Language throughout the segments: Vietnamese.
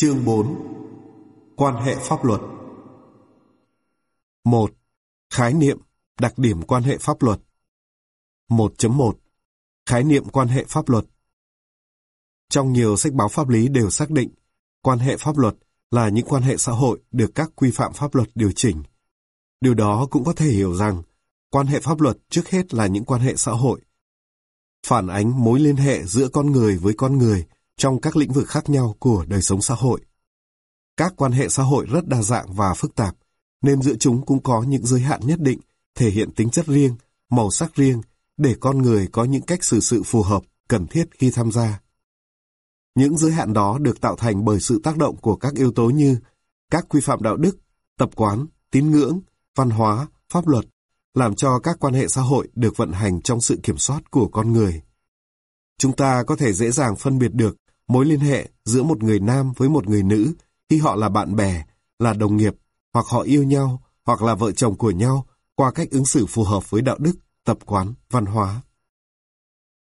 Chương 4 Quan hệ pháp luật 1. Khái niệm, đặc điểm quan hệ pháp luật 1.1 Khái niệm quan hệ pháp luật Trong nhiều sách báo pháp lý đều xác định, quan hệ pháp luật là những quan hệ xã hội được các quy phạm pháp luật điều chỉnh. Điều đó cũng có thể hiểu rằng, quan hệ pháp luật trước hết là những quan hệ xã hội. Phản ánh mối liên hệ giữa con người với con người trong các lĩnh vực khác nhau của đời sống xã hội. Các quan hệ xã hội rất đa dạng và phức tạp, nên giữa chúng cũng có những giới hạn nhất định, thể hiện tính chất riêng, màu sắc riêng, để con người có những cách xử sự phù hợp, cần thiết khi tham gia. Những giới hạn đó được tạo thành bởi sự tác động của các yếu tố như các quy phạm đạo đức, tập quán, tín ngưỡng, văn hóa, pháp luật, làm cho các quan hệ xã hội được vận hành trong sự kiểm soát của con người. Chúng ta có thể dễ dàng phân biệt được mối liên hệ giữa một người nam với một người nữ khi họ là bạn bè, là đồng nghiệp, hoặc họ yêu nhau, hoặc là vợ chồng của nhau qua cách ứng xử phù hợp với đạo đức, tập quán, văn hóa.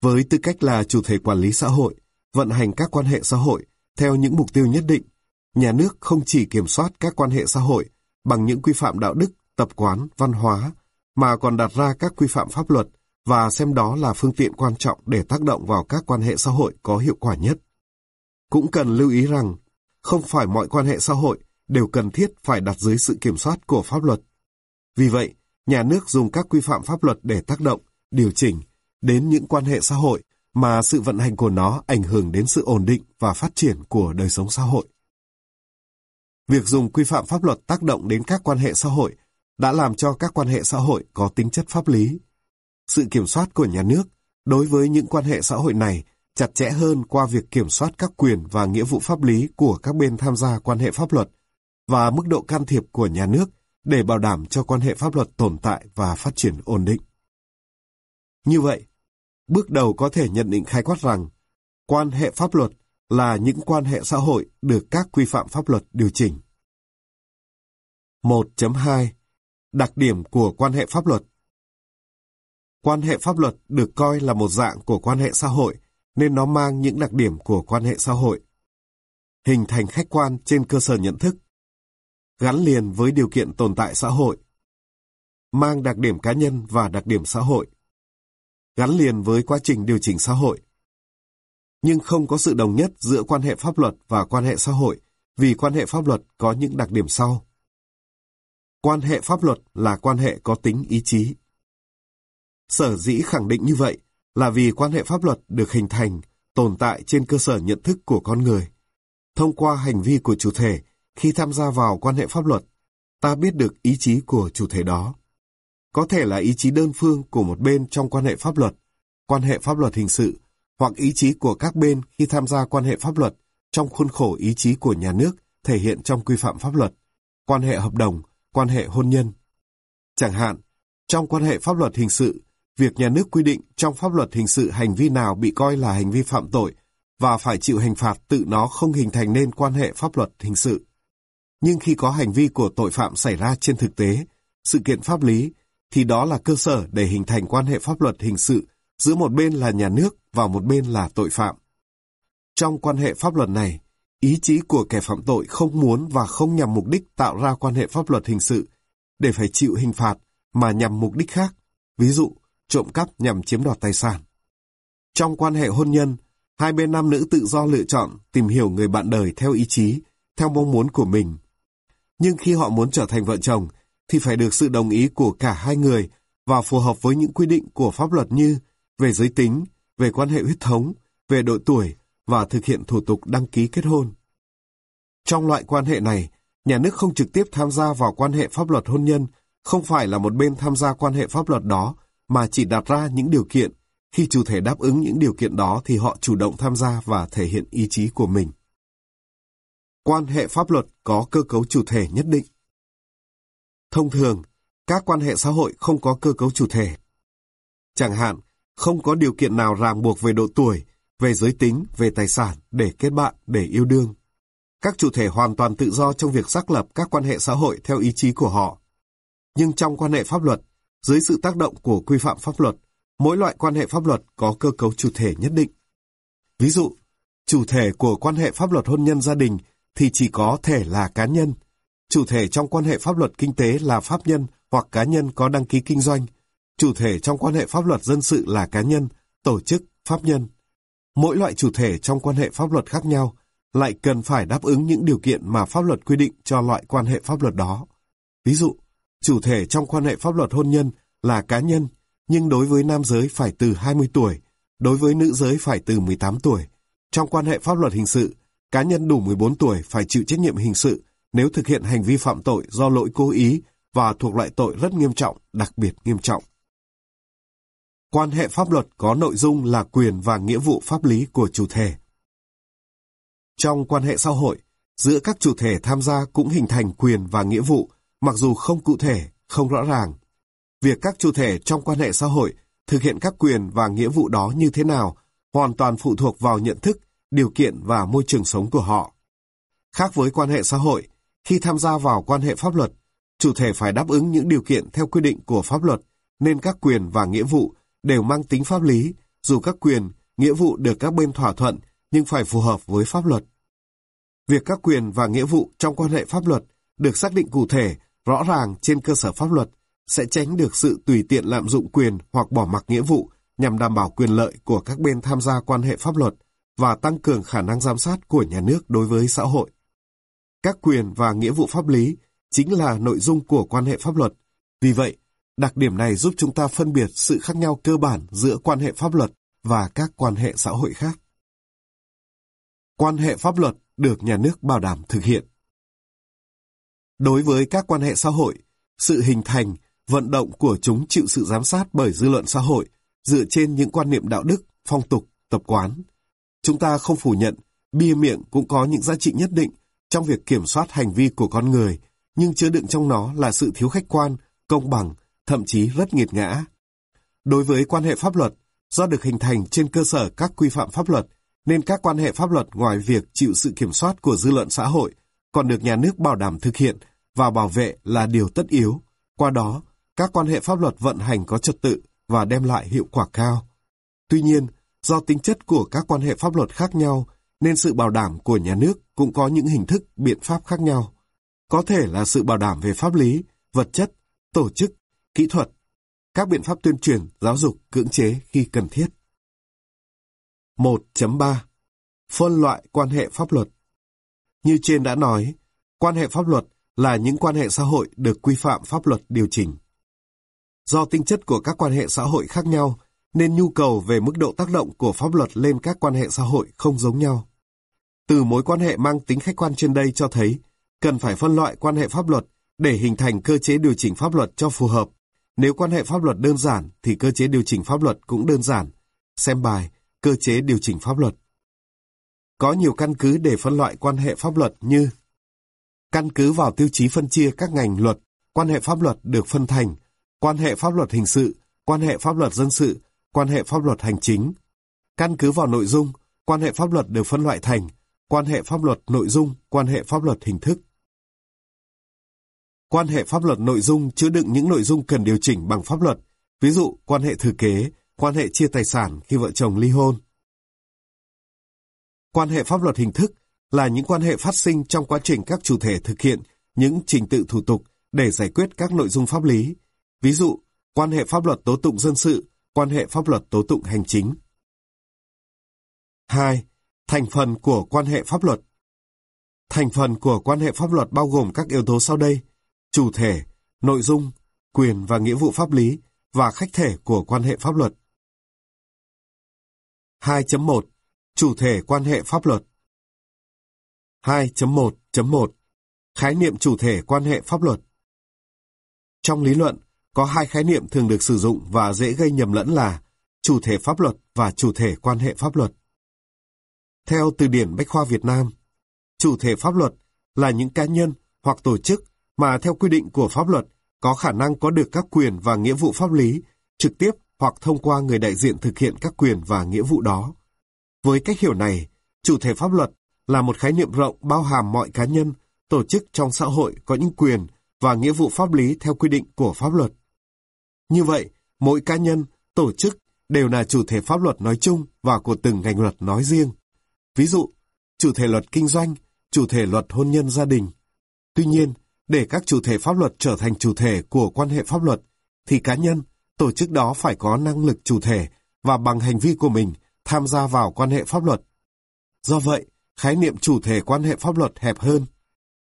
Với tư cách là chủ thể quản lý xã hội, vận hành các quan hệ xã hội theo những mục tiêu nhất định, nhà nước không chỉ kiểm soát các quan hệ xã hội bằng những quy phạm đạo đức, tập quán, văn hóa, mà còn đặt ra các quy phạm pháp luật và xem đó là phương tiện quan trọng để tác động vào các quan hệ xã hội có hiệu quả nhất. Cũng cần lưu ý rằng, không phải mọi quan hệ xã hội đều cần thiết phải đặt dưới sự kiểm soát của pháp luật. Vì vậy, nhà nước dùng các quy phạm pháp luật để tác động, điều chỉnh đến những quan hệ xã hội mà sự vận hành của nó ảnh hưởng đến sự ổn định và phát triển của đời sống xã hội. Việc dùng quy phạm pháp luật tác động đến các quan hệ xã hội đã làm cho các quan hệ xã hội có tính chất pháp lý. Sự kiểm soát của nhà nước đối với những quan hệ xã hội này chặt chẽ hơn qua việc kiểm soát các quyền và nghĩa vụ pháp lý của các bên tham gia quan hệ pháp luật và mức độ can thiệp của nhà nước để bảo đảm cho quan hệ pháp luật tồn tại và phát triển ổn định. Như vậy, bước đầu có thể nhận định khái quát rằng quan hệ pháp luật là những quan hệ xã hội được các quy phạm pháp luật điều chỉnh. 1.2 Đặc điểm của quan hệ pháp luật Quan hệ pháp luật được coi là một dạng của quan hệ xã hội nên nó mang những đặc điểm của quan hệ xã hội. Hình thành khách quan trên cơ sở nhận thức. Gắn liền với điều kiện tồn tại xã hội. Mang đặc điểm cá nhân và đặc điểm xã hội. Gắn liền với quá trình điều chỉnh xã hội. Nhưng không có sự đồng nhất giữa quan hệ pháp luật và quan hệ xã hội, vì quan hệ pháp luật có những đặc điểm sau. Quan hệ pháp luật là quan hệ có tính ý chí. Sở dĩ khẳng định như vậy là vì quan hệ pháp luật được hình thành, tồn tại trên cơ sở nhận thức của con người. Thông qua hành vi của chủ thể, khi tham gia vào quan hệ pháp luật, ta biết được ý chí của chủ thể đó. Có thể là ý chí đơn phương của một bên trong quan hệ pháp luật, quan hệ pháp luật hình sự, hoặc ý chí của các bên khi tham gia quan hệ pháp luật trong khuôn khổ ý chí của nhà nước thể hiện trong quy phạm pháp luật, quan hệ hợp đồng, quan hệ hôn nhân. Chẳng hạn, trong quan hệ pháp luật hình sự, việc nhà nước quy định trong pháp luật hình sự hành vi nào bị coi là hành vi phạm tội và phải chịu hình phạt tự nó không hình thành nên quan hệ pháp luật hình sự. Nhưng khi có hành vi của tội phạm xảy ra trên thực tế, sự kiện pháp lý, thì đó là cơ sở để hình thành quan hệ pháp luật hình sự giữa một bên là nhà nước và một bên là tội phạm. Trong quan hệ pháp luật này, ý chí của kẻ phạm tội không muốn và không nhằm mục đích tạo ra quan hệ pháp luật hình sự để phải chịu hình phạt mà nhằm mục đích khác, ví dụ trộm cắp nhằm chiếm đoạt tài sản. Trong quan hệ hôn nhân, hai bên nam nữ tự do lựa chọn tìm hiểu người bạn đời theo ý chí, theo mong muốn của mình. Nhưng khi họ muốn trở thành vợ chồng, thì phải được sự đồng ý của cả hai người và phù hợp với những quy định của pháp luật như về giới tính, về quan hệ huyết thống, về độ tuổi và thực hiện thủ tục đăng ký kết hôn. Trong loại quan hệ này, nhà nước không trực tiếp tham gia vào quan hệ pháp luật hôn nhân, không phải là một bên tham gia quan hệ pháp luật đó mà chỉ đặt ra những điều kiện. Khi chủ thể đáp ứng những điều kiện đó thì họ chủ động tham gia và thể hiện ý chí của mình. Quan hệ pháp luật có cơ cấu chủ thể nhất định. Thông thường, các quan hệ xã hội không có cơ cấu chủ thể. Chẳng hạn, không có điều kiện nào ràng buộc về độ tuổi, về giới tính, về tài sản để kết bạn, để yêu đương. Các chủ thể hoàn toàn tự do trong việc xác lập các quan hệ xã hội theo ý chí của họ. Nhưng trong quan hệ pháp luật, dưới sự tác động của quy phạm pháp luật, mỗi loại quan hệ pháp luật có cơ cấu chủ thể nhất định. Ví dụ, chủ thể của quan hệ pháp luật hôn nhân gia đình thì chỉ có thể là cá nhân. Chủ thể trong quan hệ pháp luật kinh tế là pháp nhân hoặc cá nhân có đăng ký kinh doanh. Chủ thể trong quan hệ pháp luật dân sự là cá nhân, tổ chức, pháp nhân. Mỗi loại chủ thể trong quan hệ pháp luật khác nhau lại cần phải đáp ứng những điều kiện mà pháp luật quy định cho loại quan hệ pháp luật đó. Ví dụ, chủ thể trong quan hệ pháp luật hôn nhân là cá nhân, nhưng đối với nam giới phải từ 20 tuổi, đối với nữ giới phải từ 18 tuổi. Trong quan hệ pháp luật hình sự, cá nhân đủ 14 tuổi phải chịu trách nhiệm hình sự nếu thực hiện hành vi phạm tội do lỗi cố ý và thuộc loại tội rất nghiêm trọng, đặc biệt nghiêm trọng. Quan hệ pháp luật có nội dung là quyền và nghĩa vụ pháp lý của chủ thể. Trong quan hệ xã hội, giữa các chủ thể tham gia cũng hình thành quyền và nghĩa vụ, mặc dù không cụ thể, không rõ ràng. Việc các chủ thể trong quan hệ xã hội thực hiện các quyền và nghĩa vụ đó như thế nào hoàn toàn phụ thuộc vào nhận thức, điều kiện và môi trường sống của họ. Khác với quan hệ xã hội, khi tham gia vào quan hệ pháp luật, chủ thể phải đáp ứng những điều kiện theo quy định của pháp luật, nên các quyền và nghĩa vụ đều mang tính pháp lý, dù các quyền, nghĩa vụ được các bên thỏa thuận nhưng phải phù hợp với pháp luật. Việc các quyền và nghĩa vụ trong quan hệ pháp luật được xác định cụ thể, rõ ràng trên cơ sở pháp luật sẽ tránh được sự tùy tiện lạm dụng quyền hoặc bỏ mặc nghĩa vụ nhằm đảm bảo quyền lợi của các bên tham gia quan hệ pháp luật và tăng cường khả năng giám sát của nhà nước đối với xã hội. Các quyền và nghĩa vụ pháp lý chính là nội dung của quan hệ pháp luật. Vì vậy, đặc điểm này giúp chúng ta phân biệt sự khác nhau cơ bản giữa quan hệ pháp luật và các quan hệ xã hội khác. Quan hệ pháp luật được nhà nước bảo đảm thực hiện. Đối với các quan hệ xã hội, sự hình thành, vận động của chúng chịu sự giám sát bởi dư luận xã hội dựa trên những quan niệm đạo đức, phong tục, tập quán. Chúng ta không phủ nhận, bia miệng cũng có những giá trị nhất định trong việc kiểm soát hành vi của con người, nhưng chứa đựng trong nó là sự thiếu khách quan, công bằng, thậm chí rất nghiệt ngã. Đối với quan hệ pháp luật, do được hình thành trên cơ sở các quy phạm pháp luật, nên các quan hệ pháp luật ngoài việc chịu sự kiểm soát của dư luận xã hội, còn được nhà nước bảo đảm thực hiện và bảo vệ là điều tất yếu. Qua đó, các quan hệ pháp luật vận hành có trật tự và đem lại hiệu quả cao. Tuy nhiên, do tính chất của các quan hệ pháp luật khác nhau, nên sự bảo đảm của nhà nước cũng có những hình thức, biện pháp khác nhau. Có thể là sự bảo đảm về pháp lý, vật chất, tổ chức, kỹ thuật, các biện pháp tuyên truyền, giáo dục, cưỡng chế khi cần thiết. 1.3 Phân loại quan hệ pháp luật Như trên đã nói, quan hệ pháp luật là những quan hệ xã hội được quy phạm pháp luật điều chỉnh. Do tính chất của các quan hệ xã hội khác nhau, nên nhu cầu về mức độ tác động của pháp luật lên các quan hệ xã hội không giống nhau. Từ mối quan hệ mang tính khách quan trên đây cho thấy, cần phải phân loại quan hệ pháp luật để hình thành cơ chế điều chỉnh pháp luật cho phù hợp. Nếu quan hệ pháp luật đơn giản thì cơ chế điều chỉnh pháp luật cũng đơn giản. Xem bài Cơ chế điều chỉnh pháp luật. Có nhiều căn cứ để phân loại quan hệ pháp luật như Căn cứ vào tiêu chí phân chia các ngành luật, quan hệ pháp luật được phân thành quan hệ pháp luật hình sự, quan hệ pháp luật dân sự, quan hệ pháp luật hành chính. Căn cứ vào nội dung, quan hệ pháp luật được phân loại thành quan hệ pháp luật nội dung, quan hệ pháp luật hình thức. Quan hệ pháp luật nội dung chứa đựng những nội dung cần điều chỉnh bằng pháp luật, ví dụ quan hệ thừa kế, quan hệ chia tài sản khi vợ chồng ly hôn. Quan hệ pháp luật hình thức là những quan hệ phát sinh trong quá trình các chủ thể thực hiện những trình tự thủ tục để giải quyết các nội dung pháp lý, ví dụ quan hệ pháp luật tố tụng dân sự, quan hệ pháp luật tố tụng hành chính. 2. Thành phần của quan hệ pháp luật Thành phần của quan hệ pháp luật bao gồm các yếu tố sau đây, chủ thể, nội dung, quyền và nghĩa vụ pháp lý và khách thể của quan hệ pháp luật. 2.1 Chủ thể quan hệ pháp luật 2.1.1 Khái niệm chủ thể quan hệ pháp luật Trong lý luận, có hai khái niệm thường được sử dụng và dễ gây nhầm lẫn là chủ thể pháp luật và chủ thể quan hệ pháp luật. Theo từ điển Bách khoa Việt Nam, chủ thể pháp luật là những cá nhân hoặc tổ chức mà theo quy định của pháp luật có khả năng có được các quyền và nghĩa vụ pháp lý trực tiếp hoặc thông qua người đại diện thực hiện các quyền và nghĩa vụ đó. Với cách hiểu này, chủ thể pháp luật là một khái niệm rộng bao hàm mọi cá nhân, tổ chức trong xã hội có những quyền và nghĩa vụ pháp lý theo quy định của pháp luật. Như vậy, mỗi cá nhân, tổ chức đều là chủ thể pháp luật nói chung và của từng ngành luật nói riêng. Ví dụ, chủ thể luật kinh doanh chủ thể luật hôn nhân gia đình. Tuy nhiên, để các chủ thể pháp luật trở thành chủ thể của quan hệ pháp luật, thì cá nhân, tổ chức đó phải có năng lực chủ thể và bằng hành vi của mình tham gia vào quan hệ pháp luật. Do vậy, khái niệm chủ thể quan hệ pháp luật hẹp hơn.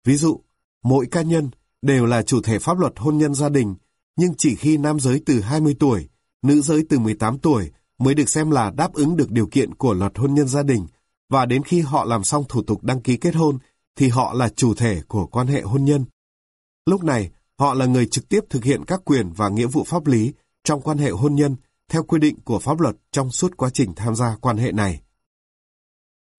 Ví dụ, mỗi cá nhân đều là chủ thể pháp luật hôn nhân gia đình, nhưng chỉ khi nam giới từ 20 tuổi, nữ giới từ 18 tuổi mới được xem là đáp ứng được điều kiện của luật hôn nhân gia đình, và đến khi họ làm xong thủ tục đăng ký kết hôn, thì họ là chủ thể của quan hệ hôn nhân. Lúc này, họ là người trực tiếp thực hiện các quyền và nghĩa vụ pháp lý trong quan hệ hôn nhân theo quy định của pháp luật trong suốt quá trình tham gia quan hệ này.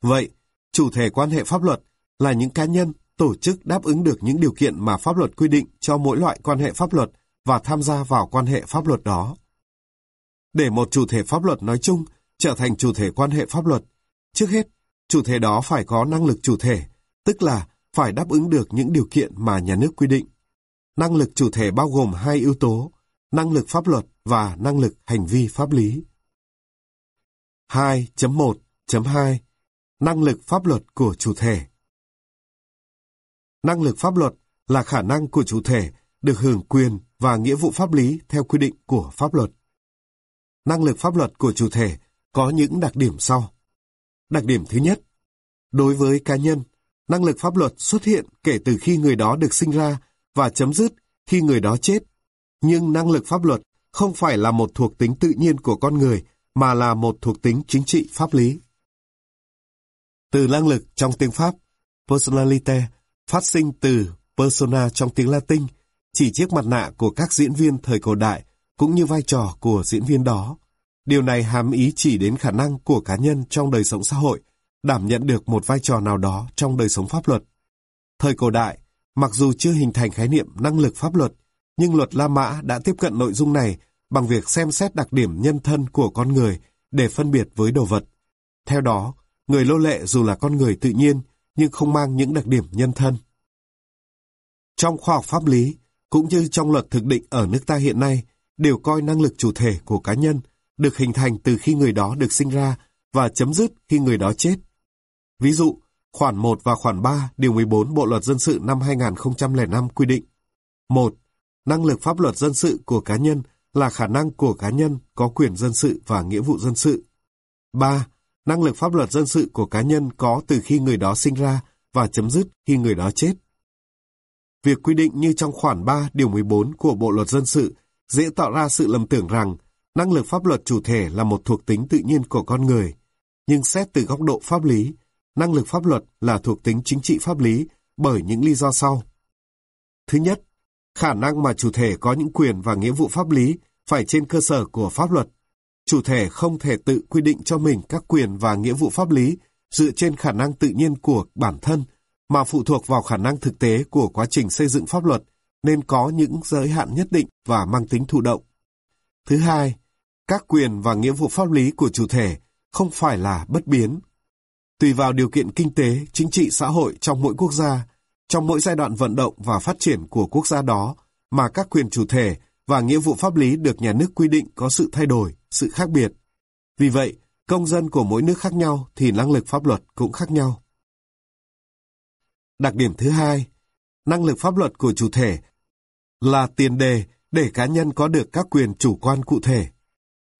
Vậy, chủ thể quan hệ pháp luật là những cá nhân, tổ chức đáp ứng được những điều kiện mà pháp luật quy định cho mỗi loại quan hệ pháp luật và tham gia vào quan hệ pháp luật đó. Để một chủ thể pháp luật nói chung trở thành chủ thể quan hệ pháp luật, trước hết, chủ thể đó phải có năng lực chủ thể, tức là phải đáp ứng được những điều kiện mà nhà nước quy định. Năng lực chủ thể bao gồm hai yếu tố, năng lực pháp luật và năng lực hành vi pháp lý. 2.1.2 Năng lực pháp luật của chủ thể Năng lực pháp luật là khả năng của chủ thể được hưởng quyền và nghĩa vụ pháp lý theo quy định của pháp luật. Năng lực pháp luật của chủ thể có những đặc điểm sau. Đặc điểm thứ nhất, đối với cá nhân, năng lực pháp luật xuất hiện kể từ khi người đó được sinh ra và chấm dứt khi người đó chết. Nhưng năng lực pháp luật không phải là một thuộc tính tự nhiên của con người, mà là một thuộc tính chính trị pháp lý. Từ năng lực trong tiếng Pháp, personalite, phát sinh từ persona trong tiếng Latin, chỉ chiếc mặt nạ của các diễn viên thời cổ đại, cũng như vai trò của diễn viên đó. Điều này hàm ý chỉ đến khả năng của cá nhân trong đời sống xã hội, đảm nhận được một vai trò nào đó trong đời sống pháp luật. Thời cổ đại, mặc dù chưa hình thành khái niệm năng lực pháp luật, nhưng luật La Mã đã tiếp cận nội dung này bằng việc xem xét đặc điểm nhân thân của con người để phân biệt với đồ vật. Theo đó, người lô lệ dù là con người tự nhiên nhưng không mang những đặc điểm nhân thân. Trong khoa học pháp lý, cũng như trong luật thực định ở nước ta hiện nay, đều coi năng lực chủ thể của cá nhân được hình thành từ khi người đó được sinh ra và chấm dứt khi người đó chết. Ví dụ, khoản 1 và khoản 3 điều 14 Bộ luật dân sự năm 2005 quy định. 1. Năng lực pháp luật dân sự của cá nhân là khả năng của cá nhân có quyền dân sự và nghĩa vụ dân sự. 3. Năng lực pháp luật dân sự của cá nhân có từ khi người đó sinh ra và chấm dứt khi người đó chết. Việc quy định như trong khoản 3 điều 14 của Bộ luật dân sự dễ tạo ra sự lầm tưởng rằng năng lực pháp luật chủ thể là một thuộc tính tự nhiên của con người. Nhưng xét từ góc độ pháp lý, năng lực pháp luật là thuộc tính chính trị pháp lý bởi những lý do sau. Thứ nhất, khả năng mà chủ thể có những quyền và nghĩa vụ pháp lý phải trên cơ sở của pháp luật. Chủ thể không thể tự quy định cho mình các quyền và nghĩa vụ pháp lý dựa trên khả năng tự nhiên của bản thân, mà phụ thuộc vào khả năng thực tế của quá trình xây dựng pháp luật, nên có những giới hạn nhất định và mang tính thụ động. Thứ hai, các quyền và nghĩa vụ pháp lý của chủ thể không phải là bất biến. Tùy vào điều kiện kinh tế, chính trị, xã hội trong mỗi quốc gia, trong mỗi giai đoạn vận động và phát triển của quốc gia đó mà các quyền chủ thể và nghĩa vụ pháp lý được nhà nước quy định có sự thay đổi, sự khác biệt. Vì vậy, công dân của mỗi nước khác nhau thì năng lực pháp luật cũng khác nhau. Đặc điểm thứ hai, năng lực pháp luật của chủ thể là tiền đề để cá nhân có được các quyền chủ quan cụ thể.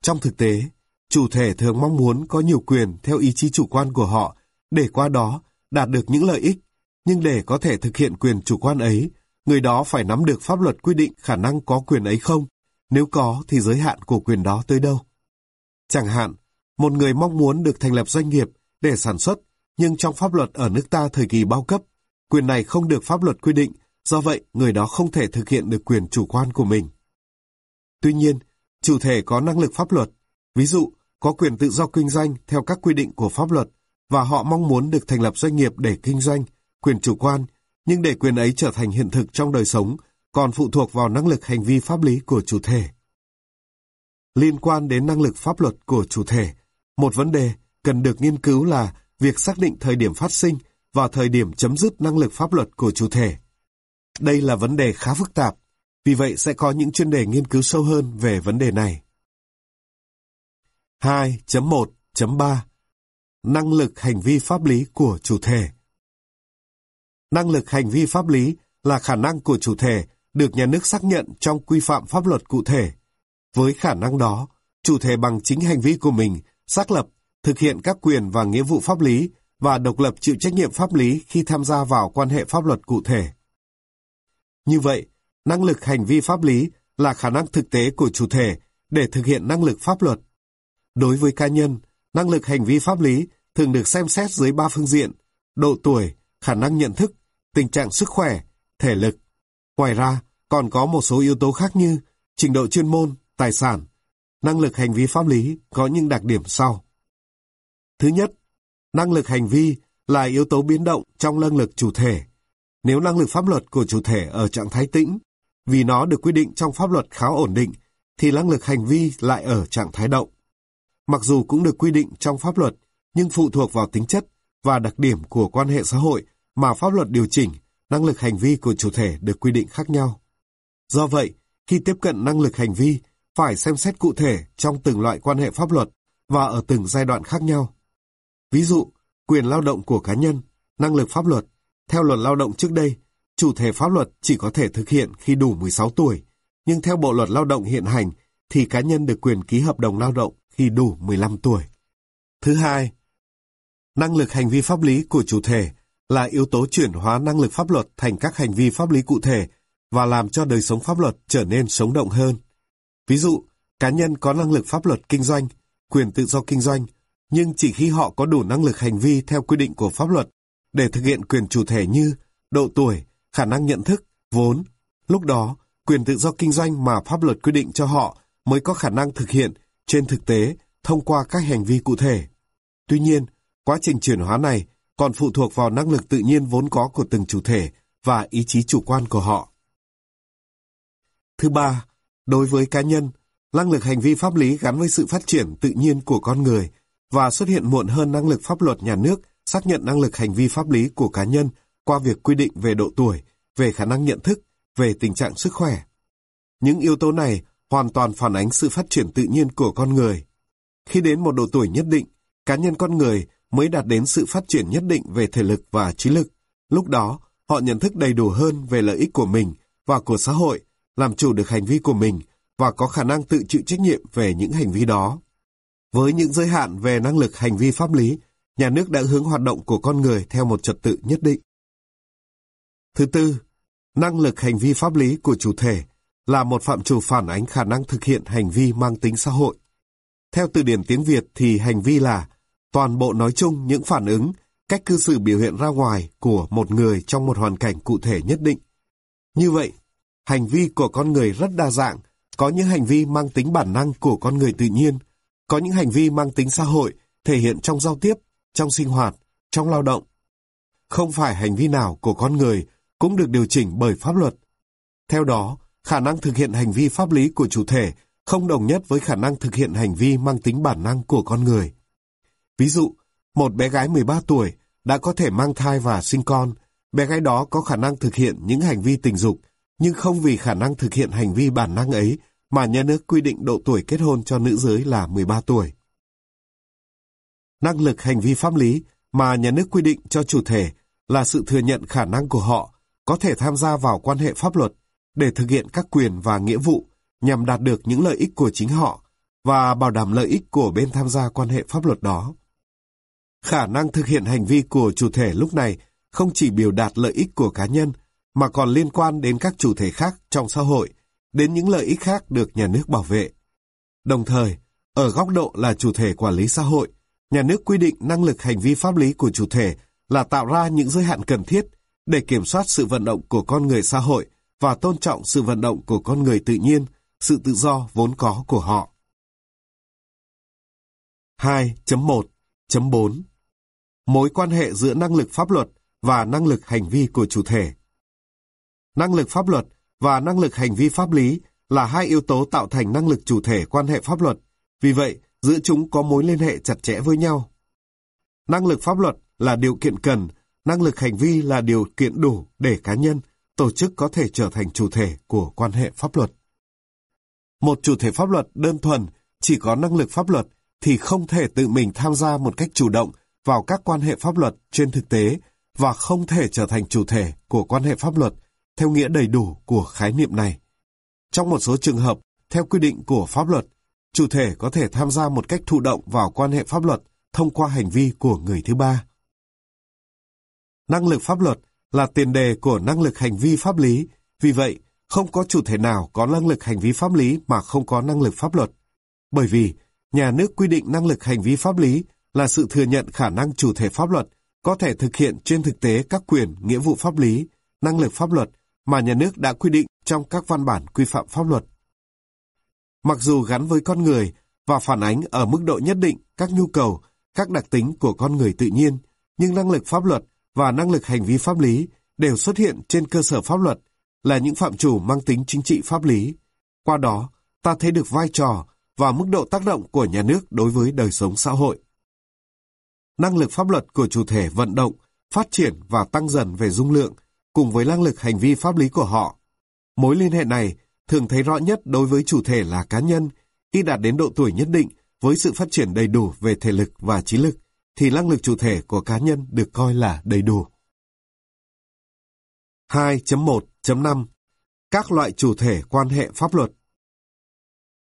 Trong thực tế, chủ thể thường mong muốn có nhiều quyền theo ý chí chủ quan của họ để qua đó đạt được những lợi ích nhưng để có thể thực hiện quyền chủ quan ấy, người đó phải nắm được pháp luật quy định khả năng có quyền ấy không, nếu có thì giới hạn của quyền đó tới đâu. Chẳng hạn, một người mong muốn được thành lập doanh nghiệp để sản xuất, nhưng trong pháp luật ở nước ta thời kỳ bao cấp, quyền này không được pháp luật quy định, do vậy người đó không thể thực hiện được quyền chủ quan của mình. Tuy nhiên, chủ thể có năng lực pháp luật, ví dụ có quyền tự do kinh doanh theo các quy định của pháp luật, và họ mong muốn được thành lập doanh nghiệp để kinh doanh, quyền chủ quan, nhưng để quyền ấy trở thành hiện thực trong đời sống còn phụ thuộc vào năng lực hành vi pháp lý của chủ thể. Liên quan đến năng lực pháp luật của chủ thể, một vấn đề cần được nghiên cứu là việc xác định thời điểm phát sinh và thời điểm chấm dứt năng lực pháp luật của chủ thể. Đây là vấn đề khá phức tạp, vì vậy sẽ có những chuyên đề nghiên cứu sâu hơn về vấn đề này. 2.1.3 Năng lực hành vi pháp lý của chủ thể Năng lực hành vi pháp lý là khả năng của chủ thể được nhà nước xác nhận trong quy phạm pháp luật cụ thể. Với khả năng đó, chủ thể bằng chính hành vi của mình xác lập, thực hiện các quyền và nghĩa vụ pháp lý và độc lập chịu trách nhiệm pháp lý khi tham gia vào quan hệ pháp luật cụ thể. Như vậy, năng lực hành vi pháp lý là khả năng thực tế của chủ thể để thực hiện năng lực pháp luật. Đối với cá nhân, năng lực hành vi pháp lý thường được xem xét dưới ba phương diện, độ tuổi, khả năng nhận thức, tình trạng sức khỏe, thể lực. Ngoài ra, còn có một số yếu tố khác như trình độ chuyên môn, tài sản. Năng lực hành vi pháp lý có những đặc điểm sau. Thứ nhất, năng lực hành vi là yếu tố biến động trong năng lực chủ thể. Nếu năng lực pháp luật của chủ thể ở trạng thái tĩnh, vì nó được quy định trong pháp luật khá ổn định, thì năng lực hành vi lại ở trạng thái động. Mặc dù cũng được quy định trong pháp luật, nhưng phụ thuộc vào tính chất và đặc điểm của quan hệ xã hội mà pháp luật điều chỉnh, năng lực hành vi của chủ thể được quy định khác nhau. Do vậy, khi tiếp cận năng lực hành vi, phải xem xét cụ thể trong từng loại quan hệ pháp luật và ở từng giai đoạn khác nhau. Ví dụ, quyền lao động của cá nhân, năng lực pháp luật. Theo luật lao động trước đây, chủ thể pháp luật chỉ có thể thực hiện khi đủ 16 tuổi, nhưng theo Bộ luật lao động hiện hành thì cá nhân được quyền ký hợp đồng lao động khi đủ 15 tuổi. Thứ hai, năng lực hành vi pháp lý của chủ thể là yếu tố chuyển hóa năng lực pháp luật thành các hành vi pháp lý cụ thể và làm cho đời sống pháp luật trở nên sống động hơn. Ví dụ, cá nhân có năng lực pháp luật kinh doanh, quyền tự do kinh doanh, nhưng chỉ khi họ có đủ năng lực hành vi theo quy định của pháp luật để thực hiện quyền chủ thể như độ tuổi, khả năng nhận thức, vốn. Lúc đó, quyền tự do kinh doanh mà pháp luật quy định cho họ mới có khả năng thực hiện trên thực tế thông qua các hành vi cụ thể. Tuy nhiên, quá trình chuyển hóa này còn phụ thuộc vào năng lực tự nhiên vốn có của từng chủ thể và ý chí chủ quan của họ. Thứ ba, đối với cá nhân, năng lực hành vi pháp lý gắn với sự phát triển tự nhiên của con người và xuất hiện muộn hơn năng lực pháp luật nhà nước xác nhận năng lực hành vi pháp lý của cá nhân qua việc quy định về độ tuổi, về khả năng nhận thức, về tình trạng sức khỏe. Những yếu tố này hoàn toàn phản ánh sự phát triển tự nhiên của con người. Khi đến một độ tuổi nhất định, cá nhân con người mới đạt đến sự phát triển nhất định về thể lực và trí lực. Lúc đó, họ nhận thức đầy đủ hơn về lợi ích của mình và của xã hội, làm chủ được hành vi của mình và có khả năng tự chịu trách nhiệm về những hành vi đó. Với những giới hạn về năng lực hành vi pháp lý, nhà nước đã hướng hoạt động của con người theo một trật tự nhất định. Thứ tư, năng lực hành vi pháp lý của chủ thể là một phạm trù phản ánh khả năng thực hiện hành vi mang tính xã hội. Theo từ điển tiếng Việt thì hành vi là toàn bộ nói chung những phản ứng, cách cư xử biểu hiện ra ngoài của một người trong một hoàn cảnh cụ thể nhất định. Như vậy, hành vi của con người rất đa dạng, có những hành vi mang tính bản năng của con người tự nhiên, có những hành vi mang tính xã hội thể hiện trong giao tiếp, trong sinh hoạt, trong lao động. Không phải hành vi nào của con người cũng được điều chỉnh bởi pháp luật. Theo đó, khả năng thực hiện hành vi pháp lý của chủ thể không đồng nhất với khả năng thực hiện hành vi mang tính bản năng của con người. Ví dụ, một bé gái 13 tuổi đã có thể mang thai và sinh con, bé gái đó có khả năng thực hiện những hành vi tình dục, nhưng không vì khả năng thực hiện hành vi bản năng ấy mà nhà nước quy định độ tuổi kết hôn cho nữ giới là 13 tuổi. Năng lực hành vi pháp lý mà nhà nước quy định cho chủ thể là sự thừa nhận khả năng của họ có thể tham gia vào quan hệ pháp luật để thực hiện các quyền và nghĩa vụ nhằm đạt được những lợi ích của chính họ và bảo đảm lợi ích của bên tham gia quan hệ pháp luật đó. Khả năng thực hiện hành vi của chủ thể lúc này không chỉ biểu đạt lợi ích của cá nhân, mà còn liên quan đến các chủ thể khác trong xã hội, đến những lợi ích khác được nhà nước bảo vệ. Đồng thời, ở góc độ là chủ thể quản lý xã hội, nhà nước quy định năng lực hành vi pháp lý của chủ thể là tạo ra những giới hạn cần thiết để kiểm soát sự vận động của con người xã hội và tôn trọng sự vận động của con người tự nhiên, sự tự do vốn có của họ. 2.1.4 Mối quan hệ giữa năng lực pháp luật và năng lực hành vi của chủ thể Năng lực pháp luật và năng lực hành vi pháp lý là hai yếu tố tạo thành năng lực chủ thể quan hệ pháp luật, vì vậy giữa chúng có mối liên hệ chặt chẽ với nhau. Năng lực pháp luật là điều kiện cần, năng lực hành vi là điều kiện đủ để cá nhân, tổ chức có thể trở thành chủ thể của quan hệ pháp luật. Một chủ thể pháp luật đơn thuần chỉ có năng lực pháp luật thì không thể tự mình tham gia một cách chủ động vào các quan hệ pháp luật trên thực tế và không thể trở thành chủ thể của quan hệ pháp luật theo nghĩa đầy đủ của khái niệm này. Trong một số trường hợp, theo quy định của pháp luật, chủ thể có thể tham gia một cách thụ động vào quan hệ pháp luật thông qua hành vi của người thứ ba. Năng lực pháp luật là tiền đề của năng lực hành vi pháp lý, vì vậy không có chủ thể nào có năng lực hành vi pháp lý mà không có năng lực pháp luật. Bởi vì nhà nước quy định năng lực hành vi pháp lý là sự thừa nhận khả năng chủ thể pháp luật có thể thực hiện trên thực tế các quyền, nghĩa vụ pháp lý, năng lực pháp luật mà nhà nước đã quy định trong các văn bản quy phạm pháp luật. Mặc dù gắn với con người và phản ánh ở mức độ nhất định các nhu cầu, các đặc tính của con người tự nhiên, nhưng năng lực pháp luật và năng lực hành vi pháp lý đều xuất hiện trên cơ sở pháp luật, là những phạm chủ mang tính chính trị pháp lý. Qua đó, ta thấy được vai trò và mức độ tác động của nhà nước đối với đời sống xã hội. Năng lực pháp luật của chủ thể vận động, phát triển và tăng dần về dung lượng, cùng với năng lực hành vi pháp lý của họ. Mối liên hệ này thường thấy rõ nhất đối với chủ thể là cá nhân, khi đạt đến độ tuổi nhất định với sự phát triển đầy đủ về thể lực và trí lực, thì năng lực chủ thể của cá nhân được coi là đầy đủ. 2.1.5 Các loại chủ thể quan hệ pháp luật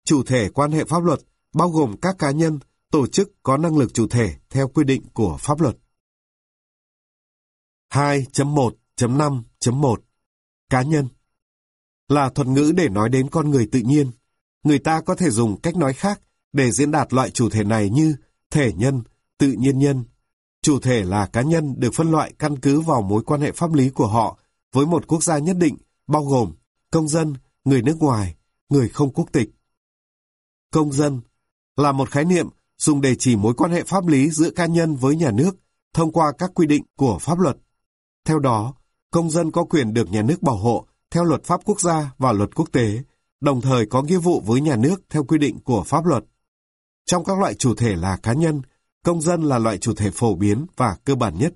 Chủ thể quan hệ pháp luật bao gồm các cá nhân, tổ chức có năng lực chủ thể theo quy định của pháp luật. 2.1.5.1 Cá nhân Là thuật ngữ để nói đến con người tự nhiên. Người ta có thể dùng cách nói khác để diễn đạt loại chủ thể này như thể nhân, tự nhiên nhân. Chủ thể là cá nhân được phân loại căn cứ vào mối quan hệ pháp lý của họ với một quốc gia nhất định, bao gồm công dân, người nước ngoài, người không quốc tịch. Công dân là một khái niệm dùng để chỉ mối quan hệ pháp lý giữa cá nhân với nhà nước thông qua các quy định của pháp luật. Theo đó, công dân có quyền được nhà nước bảo hộ theo luật pháp quốc gia và luật quốc tế, đồng thời có nghĩa vụ với nhà nước theo quy định của pháp luật. Trong các loại chủ thể là cá nhân, công dân là loại chủ thể phổ biến và cơ bản nhất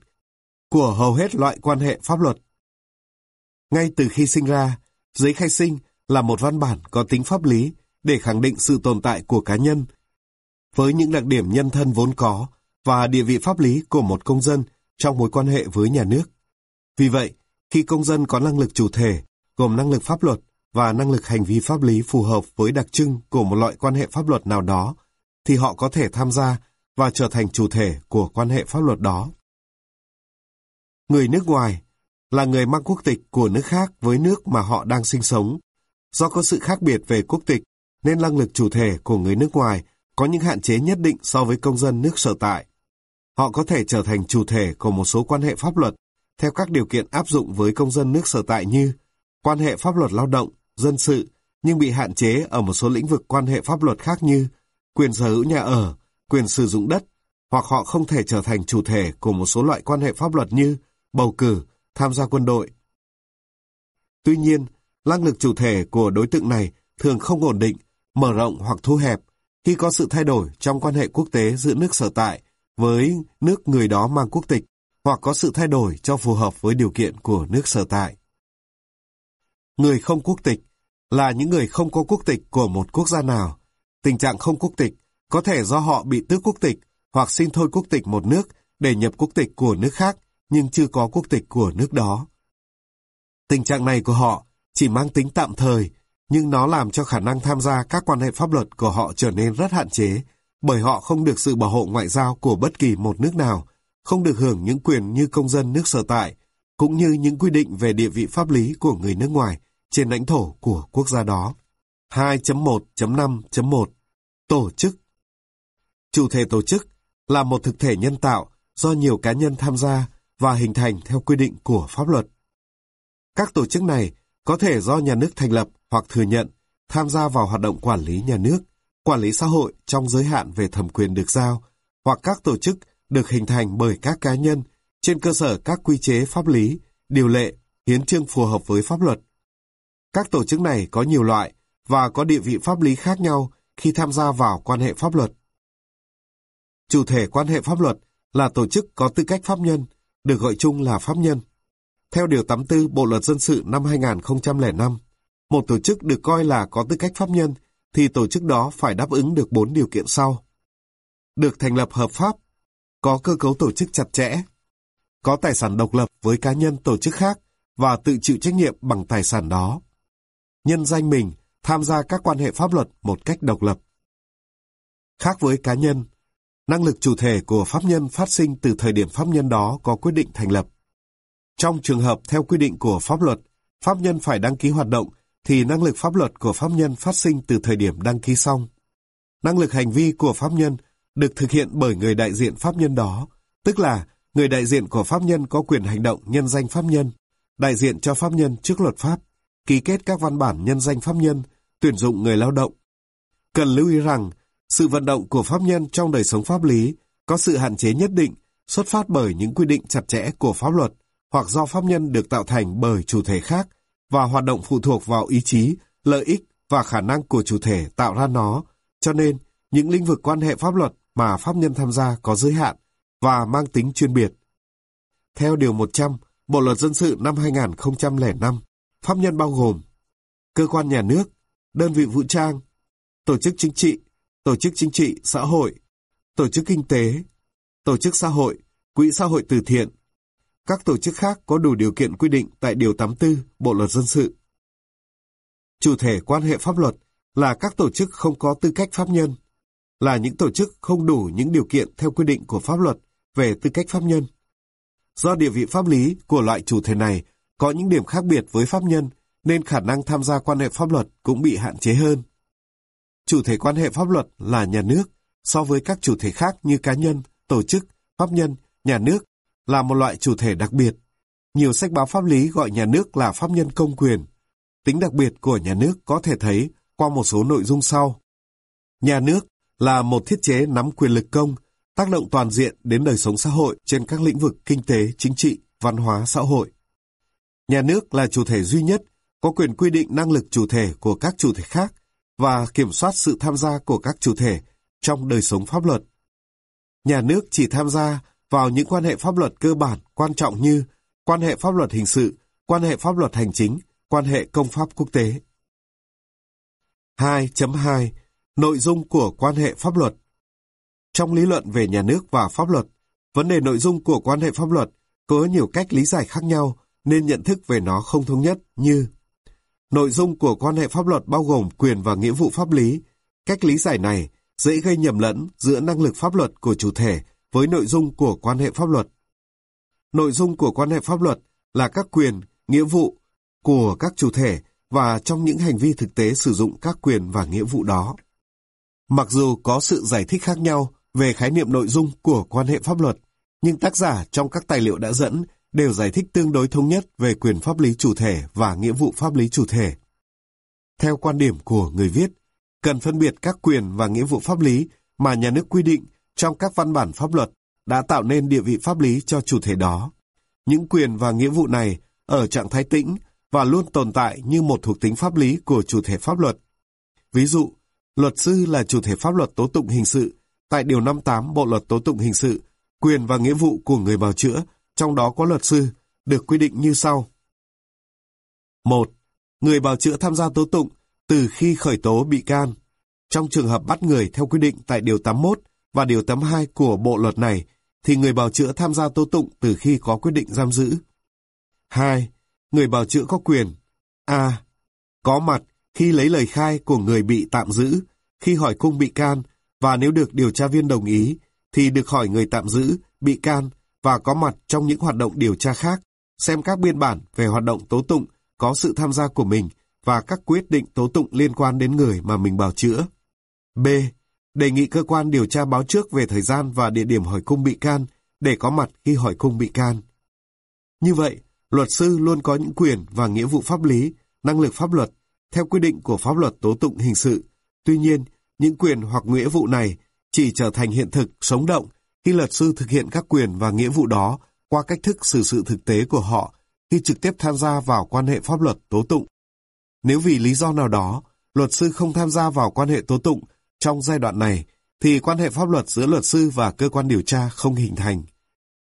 của hầu hết loại quan hệ pháp luật. Ngay từ khi sinh ra, giấy khai sinh là một văn bản có tính pháp lý để khẳng định sự tồn tại của cá nhân, với những đặc điểm nhân thân vốn có và địa vị pháp lý của một công dân trong mối quan hệ với nhà nước. Vì vậy, khi công dân có năng lực chủ thể, gồm năng lực pháp luật và năng lực hành vi pháp lý phù hợp với đặc trưng của một loại quan hệ pháp luật nào đó, thì họ có thể tham gia và trở thành chủ thể của quan hệ pháp luật đó. Người nước ngoài là người mang quốc tịch của nước khác với nước mà họ đang sinh sống. Do có sự khác biệt về quốc tịch, nên năng lực chủ thể của người nước ngoài có những hạn chế nhất định so với công dân nước sở tại. Họ có thể trở thành chủ thể của một số quan hệ pháp luật theo các điều kiện áp dụng với công dân nước sở tại như quan hệ pháp luật lao động, dân sự, nhưng bị hạn chế ở một số lĩnh vực quan hệ pháp luật khác như quyền sở hữu nhà ở, quyền sử dụng đất, hoặc họ không thể trở thành chủ thể của một số loại quan hệ pháp luật như bầu cử, tham gia quân đội. Tuy nhiên, năng lực chủ thể của đối tượng này thường không ổn định, mở rộng hoặc thu hẹp khi có sự thay đổi trong quan hệ quốc tế giữa nước sở tại với nước người đó mang quốc tịch hoặc có sự thay đổi cho phù hợp với điều kiện của nước sở tại. Người không quốc tịch là những người không có quốc tịch của một quốc gia nào. Tình trạng không quốc tịch có thể do họ bị tước quốc tịch hoặc xin thôi quốc tịch một nước để nhập quốc tịch của nước khác nhưng chưa có quốc tịch của nước đó. Tình trạng này của họ chỉ mang tính tạm thời, nhưng nó làm cho khả năng tham gia các quan hệ pháp luật của họ trở nên rất hạn chế, bởi họ không được sự bảo hộ ngoại giao của bất kỳ một nước nào, không được hưởng những quyền như công dân nước sở tại, cũng như những quy định về địa vị pháp lý của người nước ngoài trên lãnh thổ của quốc gia đó. 2.1.5.1 Tổ chức Chủ thể tổ chức là một thực thể nhân tạo do nhiều cá nhân tham gia và hình thành theo quy định của pháp luật. Các tổ chức này có thể do nhà nước thành lập hoặc thừa nhận, tham gia vào hoạt động quản lý nhà nước, quản lý xã hội trong giới hạn về thẩm quyền được giao, hoặc các tổ chức được hình thành bởi các cá nhân trên cơ sở các quy chế pháp lý, điều lệ, hiến chương phù hợp với pháp luật. Các tổ chức này có nhiều loại và có địa vị pháp lý khác nhau khi tham gia vào quan hệ pháp luật. Chủ thể quan hệ pháp luật là tổ chức có tư cách pháp nhân, được gọi chung là pháp nhân. Theo Điều 84 Bộ Luật Dân sự năm 2005, một tổ chức được coi là có tư cách pháp nhân thì tổ chức đó phải đáp ứng được 4 điều kiện sau. Được thành lập hợp pháp, có cơ cấu tổ chức chặt chẽ, có tài sản độc lập với cá nhân tổ chức khác và tự chịu trách nhiệm bằng tài sản đó. Nhân danh mình tham gia các quan hệ pháp luật một cách độc lập. Khác với cá nhân, năng lực chủ thể của pháp nhân phát sinh từ thời điểm pháp nhân đó có quyết định thành lập. Trong trường hợp theo quy định của pháp luật, pháp nhân phải đăng ký hoạt động thì năng lực pháp luật của pháp nhân phát sinh từ thời điểm đăng ký xong. Năng lực hành vi của pháp nhân được thực hiện bởi người đại diện pháp nhân đó, tức là người đại diện của pháp nhân có quyền hành động nhân danh pháp nhân, đại diện cho pháp nhân trước luật pháp, ký kết các văn bản nhân danh pháp nhân, tuyển dụng người lao động. Cần lưu ý rằng, sự vận động của pháp nhân trong đời sống pháp lý có sự hạn chế nhất định xuất phát bởi những quy định chặt chẽ của pháp luật hoặc do pháp nhân được tạo thành bởi chủ thể khác và hoạt động phụ thuộc vào ý chí, lợi ích và khả năng của chủ thể tạo ra nó. Cho nên, những lĩnh vực quan hệ pháp luật mà pháp nhân tham gia có giới hạn và mang tính chuyên biệt. Theo Điều 100, Bộ Luật Dân sự năm 2005, pháp nhân bao gồm cơ quan nhà nước, đơn vị vũ trang, tổ chức chính trị, tổ chức chính trị xã hội, tổ chức kinh tế, tổ chức xã hội, quỹ xã hội từ thiện, các tổ chức khác có đủ điều kiện quy định tại Điều 84 Bộ Luật Dân sự. Chủ thể quan hệ pháp luật là các tổ chức không có tư cách pháp nhân, là những tổ chức không đủ những điều kiện theo quy định của pháp luật về tư cách pháp nhân. Do địa vị pháp lý của loại chủ thể này có những điểm khác biệt với pháp nhân nên khả năng tham gia quan hệ pháp luật cũng bị hạn chế hơn. Chủ thể quan hệ pháp luật là nhà nước so với các chủ thể khác như cá nhân, tổ chức, pháp nhân, nhà nước là một loại chủ thể đặc biệt. Nhiều sách báo pháp lý gọi nhà nước là pháp nhân công quyền. Tính đặc biệt của nhà nước có thể thấy qua một số nội dung sau. Nhà nước là một thiết chế nắm quyền lực công, tác động toàn diện đến đời sống xã hội trên các lĩnh vực kinh tế, chính trị, văn hóa, xã hội. Nhà nước là chủ thể duy nhất, có quyền quy định năng lực chủ thể của các chủ thể khác và kiểm soát sự tham gia của các chủ thể trong đời sống pháp luật. Nhà nước chỉ tham gia vào những quan hệ pháp luật cơ bản quan trọng như quan hệ pháp luật hình sự, quan hệ pháp luật hành chính, quan hệ công pháp quốc tế. 2.2 Nội dung của quan hệ pháp luật Trong lý luận về nhà nước và pháp luật, vấn đề nội dung của quan hệ pháp luật có nhiều cách lý giải khác nhau nên nhận thức về nó không thống nhất như Nội dung của quan hệ pháp luật bao gồm quyền và nghĩa vụ pháp lý. Cách lý giải này dễ gây nhầm lẫn giữa năng lực pháp luật của chủ thể với nội dung của quan hệ pháp luật. Nội dung của quan hệ pháp luật là các quyền, nghĩa vụ của các chủ thể và trong những hành vi thực tế sử dụng các quyền và nghĩa vụ đó. Mặc dù có sự giải thích khác nhau về khái niệm nội dung của quan hệ pháp luật, nhưng tác giả trong các tài liệu đã dẫn đều giải thích tương đối thống nhất về quyền pháp lý chủ thể và nghĩa vụ pháp lý chủ thể. Theo quan điểm của người viết, cần phân biệt các quyền và nghĩa vụ pháp lý mà nhà nước quy định trong các văn bản pháp luật đã tạo nên địa vị pháp lý cho chủ thể đó. Những quyền và nghĩa vụ này ở trạng thái tĩnh và luôn tồn tại như một thuộc tính pháp lý của chủ thể pháp luật. Ví dụ, luật sư là chủ thể pháp luật tố tụng hình sự, tại Điều 58 Bộ Luật Tố tụng Hình sự, quyền và nghĩa vụ của người bào chữa, trong đó có luật sư, được quy định như sau. 1. Người bào chữa tham gia tố tụng từ khi khởi tố bị can. Trong trường hợp bắt người theo quy định tại Điều 81 và Điều 82 của bộ luật này, thì người bào chữa tham gia tố tụng từ khi có quyết định giam giữ. 2. Người bào chữa có quyền A. Có mặt khi lấy lời khai của người bị tạm giữ, khi hỏi cung bị can, và nếu được điều tra viên đồng ý, thì được hỏi người tạm giữ, bị can và có mặt trong những hoạt động điều tra khác, xem các biên bản về hoạt động tố tụng có sự tham gia của mình và các quyết định tố tụng liên quan đến người mà mình bào chữa. B. Đề nghị cơ quan điều tra báo trước về thời gian và địa điểm hỏi cung bị can để có mặt khi hỏi cung bị can. Như vậy, luật sư luôn có những quyền và nghĩa vụ pháp lý, năng lực pháp luật, theo quy định của pháp luật tố tụng hình sự. Tuy nhiên, những quyền hoặc nghĩa vụ này chỉ trở thành hiện thực, sống động khi luật sư thực hiện các quyền và nghĩa vụ đó qua cách thức xử sự thực tế của họ khi trực tiếp tham gia vào quan hệ pháp luật tố tụng. Nếu vì lý do nào đó, luật sư không tham gia vào quan hệ tố tụng trong giai đoạn này, thì quan hệ pháp luật giữa luật sư và cơ quan điều tra không hình thành.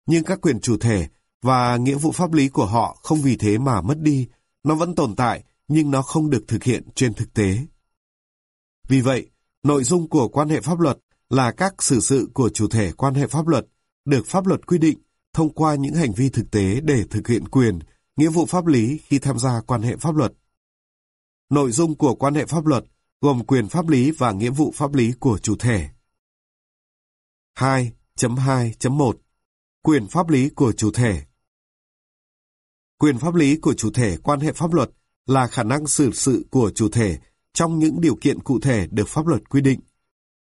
Nhưng các quyền chủ thể và nghĩa vụ pháp lý của họ không vì thế mà mất đi, nó vẫn tồn tại nhưng nó không được thực hiện trên thực tế. Vì vậy, nội dung của quan hệ pháp luật là các xử sự của chủ thể quan hệ pháp luật, được pháp luật quy định thông qua những hành vi thực tế để thực hiện quyền, nghĩa vụ pháp lý khi tham gia quan hệ pháp luật. Nội dung của quan hệ pháp luật gồm quyền pháp lý và nghĩa vụ pháp lý của chủ thể. 2.2.1 Quyền pháp lý của chủ thể Quyền pháp lý của chủ thể quan hệ pháp luật là khả năng xử sự của chủ thể trong những điều kiện cụ thể được pháp luật quy định.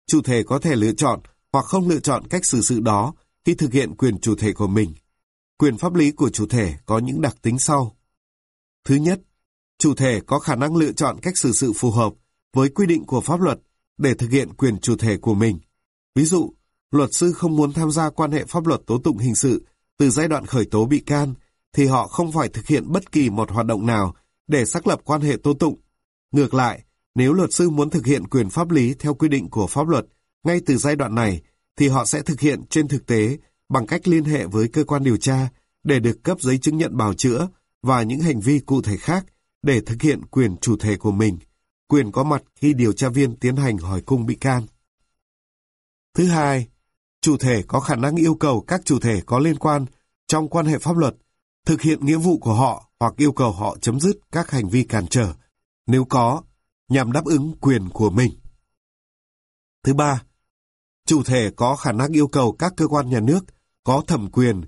Chủ thể có thể lựa chọn hoặc không lựa chọn cách xử sự đó khi thực hiện quyền chủ thể của mình. Quyền pháp lý của chủ thể có những đặc tính sau. Thứ nhất, chủ thể có khả năng lựa chọn cách xử sự phù hợp với quy định của pháp luật để thực hiện quyền chủ thể của mình. Ví dụ, luật sư không muốn tham gia quan hệ pháp luật tố tụng hình sự từ giai đoạn khởi tố bị can, thì họ không phải thực hiện bất kỳ một hoạt động nào để xác lập quan hệ tố tụng. Ngược lại, nếu luật sư muốn thực hiện quyền pháp lý theo quy định của pháp luật ngay từ giai đoạn này, thì họ sẽ thực hiện trên thực tế bằng cách liên hệ với cơ quan điều tra để được cấp giấy chứng nhận bào chữa và những hành vi cụ thể khác để thực hiện quyền chủ thể của mình, quyền có mặt khi điều tra viên tiến hành hỏi cung bị can. Thứ hai, chủ thể có khả năng yêu cầu các chủ thể có liên quan trong quan hệ pháp luật thực hiện nghĩa vụ của họ hoặc yêu cầu họ chấm dứt các hành vi cản trở, nếu có, nhằm đáp ứng quyền của mình. Thứ ba, chủ thể có khả năng yêu cầu các cơ quan nhà nước có thẩm quyền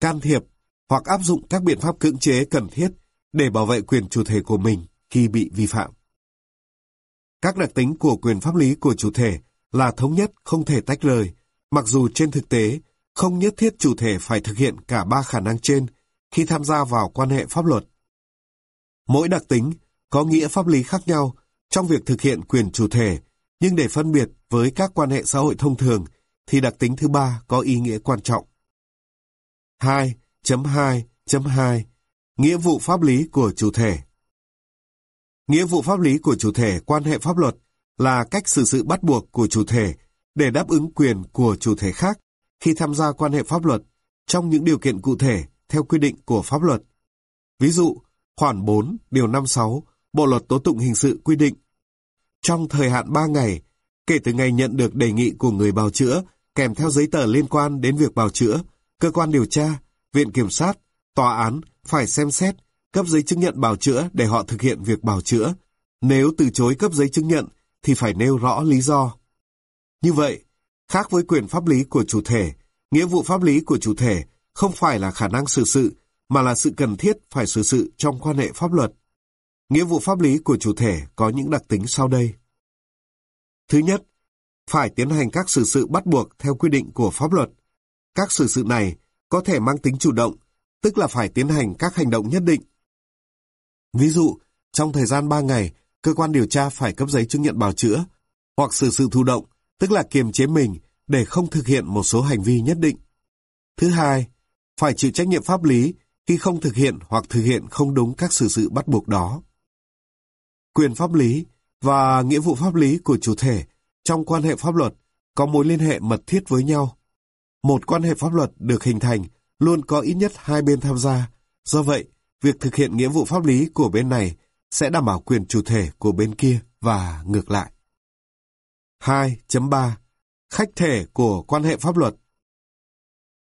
can thiệp hoặc áp dụng các biện pháp cưỡng chế cần thiết để bảo vệ quyền chủ thể của mình khi bị vi phạm. Các đặc tính của quyền pháp lý của chủ thể là thống nhất không thể tách rời, mặc dù trên thực tế không nhất thiết chủ thể phải thực hiện cả ba khả năng trên khi tham gia vào quan hệ pháp luật. Mỗi đặc tính có nghĩa pháp lý khác nhau trong việc thực hiện quyền chủ thể, nhưng để phân biệt với các quan hệ xã hội thông thường thì đặc tính thứ ba có ý nghĩa quan trọng. 2.2.2 Nghĩa vụ pháp lý của chủ thể Nghĩa vụ pháp lý của chủ thể quan hệ pháp luật là cách xử sự bắt buộc của chủ thể để đáp ứng quyền của chủ thể khác khi tham gia quan hệ pháp luật trong những điều kiện cụ thể theo quy định của pháp luật. Ví dụ, khoản 4, điều 56, Bộ luật tố tụng hình sự quy định trong thời hạn 3 ngày, kể từ ngày nhận được đề nghị của người bào chữa kèm theo giấy tờ liên quan đến việc bào chữa, cơ quan điều tra, viện kiểm sát, tòa án phải xem xét, cấp giấy chứng nhận bào chữa để họ thực hiện việc bào chữa. Nếu từ chối cấp giấy chứng nhận thì phải nêu rõ lý do. Như vậy, khác với quyền pháp lý của chủ thể, nghĩa vụ pháp lý của chủ thể không phải là khả năng xử sự, mà là sự cần thiết phải xử sự trong quan hệ pháp luật. Nghĩa vụ pháp lý của chủ thể có những đặc tính sau đây. Thứ nhất, phải tiến hành các xử sự bắt buộc theo quy định của pháp luật. Các xử sự này có thể mang tính chủ động, tức là phải tiến hành các hành động nhất định. Ví dụ, trong thời gian 3 ngày, cơ quan điều tra phải cấp giấy chứng nhận bào chữa, hoặc xử sự thụ động, tức là kiềm chế mình để không thực hiện một số hành vi nhất định. Thứ hai, phải chịu trách nhiệm pháp lý khi không thực hiện hoặc thực hiện không đúng các xử sự bắt buộc đó. Quyền pháp lý và nghĩa vụ pháp lý của chủ thể trong quan hệ pháp luật có mối liên hệ mật thiết với nhau. Một quan hệ pháp luật được hình thành luôn có ít nhất hai bên tham gia. Do vậy, việc thực hiện nghĩa vụ pháp lý của bên này sẽ đảm bảo quyền chủ thể của bên kia và ngược lại. 2.3 Khách thể của quan hệ pháp luật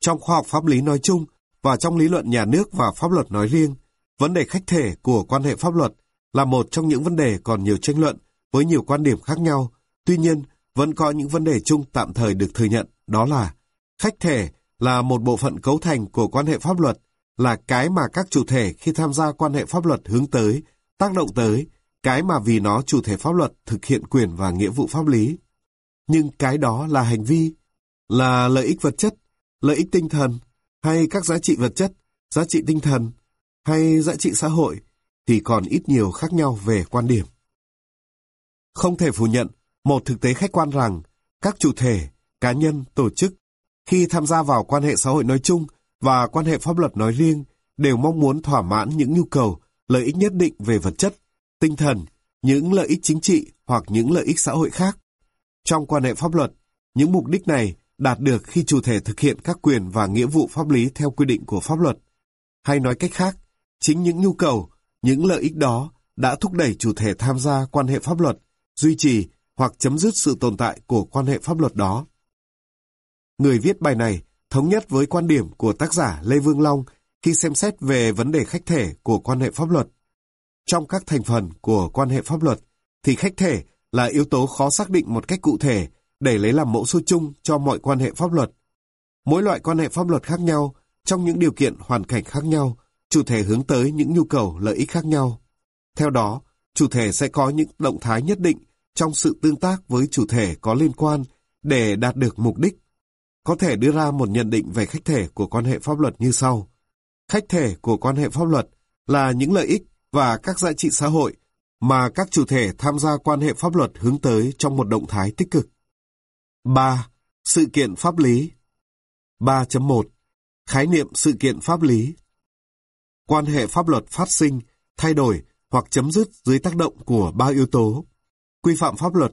trong khoa học pháp lý nói chung và trong lý luận nhà nước và pháp luật nói riêng, vấn đề khách thể của quan hệ pháp luật là một trong những vấn đề còn nhiều tranh luận với nhiều quan điểm khác nhau. Tuy nhiên, vẫn có những vấn đề chung tạm thời được thừa nhận, đó là khách thể là một bộ phận cấu thành của quan hệ pháp luật, là cái mà các chủ thể khi tham gia quan hệ pháp luật hướng tới, tác động tới, cái mà vì nó chủ thể pháp luật thực hiện quyền và nghĩa vụ pháp lý. Nhưng cái đó là hành vi, là lợi ích vật chất, lợi ích tinh thần, hay các giá trị vật chất, giá trị tinh thần, hay giá trị xã hội, thì còn ít nhiều khác nhau về quan điểm. Không thể phủ nhận một thực tế khách quan rằng các chủ thể, cá nhân, tổ chức khi tham gia vào quan hệ xã hội nói chung và quan hệ pháp luật nói riêng đều mong muốn thỏa mãn những nhu cầu, lợi ích nhất định về vật chất, tinh thần, những lợi ích chính trị hoặc những lợi ích xã hội khác. Trong quan hệ pháp luật, những mục đích này đạt được khi chủ thể thực hiện các quyền và nghĩa vụ pháp lý theo quy định của pháp luật. Hay nói cách khác, chính những nhu cầu, những lợi ích đó đã thúc đẩy chủ thể tham gia quan hệ pháp luật, duy trì hoặc chấm dứt sự tồn tại của quan hệ pháp luật đó. Người viết bài này thống nhất với quan điểm của tác giả Lê Vương Long khi xem xét về vấn đề khách thể của quan hệ pháp luật. Trong các thành phần của quan hệ pháp luật, thì khách thể là yếu tố khó xác định một cách cụ thể để lấy làm mẫu số chung cho mọi quan hệ pháp luật. Mỗi loại quan hệ pháp luật khác nhau, trong những điều kiện hoàn cảnh khác nhau, chủ thể hướng tới những nhu cầu lợi ích khác nhau. Theo đó, chủ thể sẽ có những động thái nhất định trong sự tương tác với chủ thể có liên quan để đạt được mục đích. Có thể đưa ra một nhận định về khách thể của quan hệ pháp luật như sau. Khách thể của quan hệ pháp luật là những lợi ích và các giá trị xã hội mà các chủ thể tham gia quan hệ pháp luật hướng tới trong một động thái tích cực. 3. Sự kiện pháp lý 3.1 Khái niệm sự kiện pháp lý Quan hệ pháp luật phát sinh, thay đổi hoặc chấm dứt dưới tác động của ba yếu tố. Quy phạm pháp luật,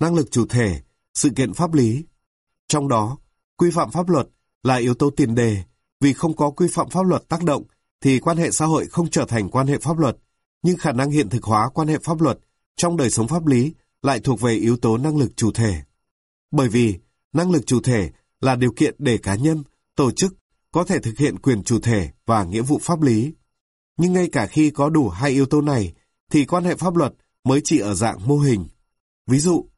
năng lực chủ thể, sự kiện pháp lý. Trong đó, quy phạm pháp luật là yếu tố tiền đề, vì không có quy phạm pháp luật tác động thì quan hệ xã hội không trở thành quan hệ pháp luật, nhưng khả năng hiện thực hóa quan hệ pháp luật trong đời sống pháp lý lại thuộc về yếu tố năng lực chủ thể. Bởi vì, năng lực chủ thể là điều kiện để cá nhân, tổ chức có thể thực hiện quyền chủ thể và nghĩa vụ pháp lý. Nhưng ngay cả khi có đủ hai yếu tố này, thì quan hệ pháp luật mới chỉ ở dạng mô hình. Ví dụ,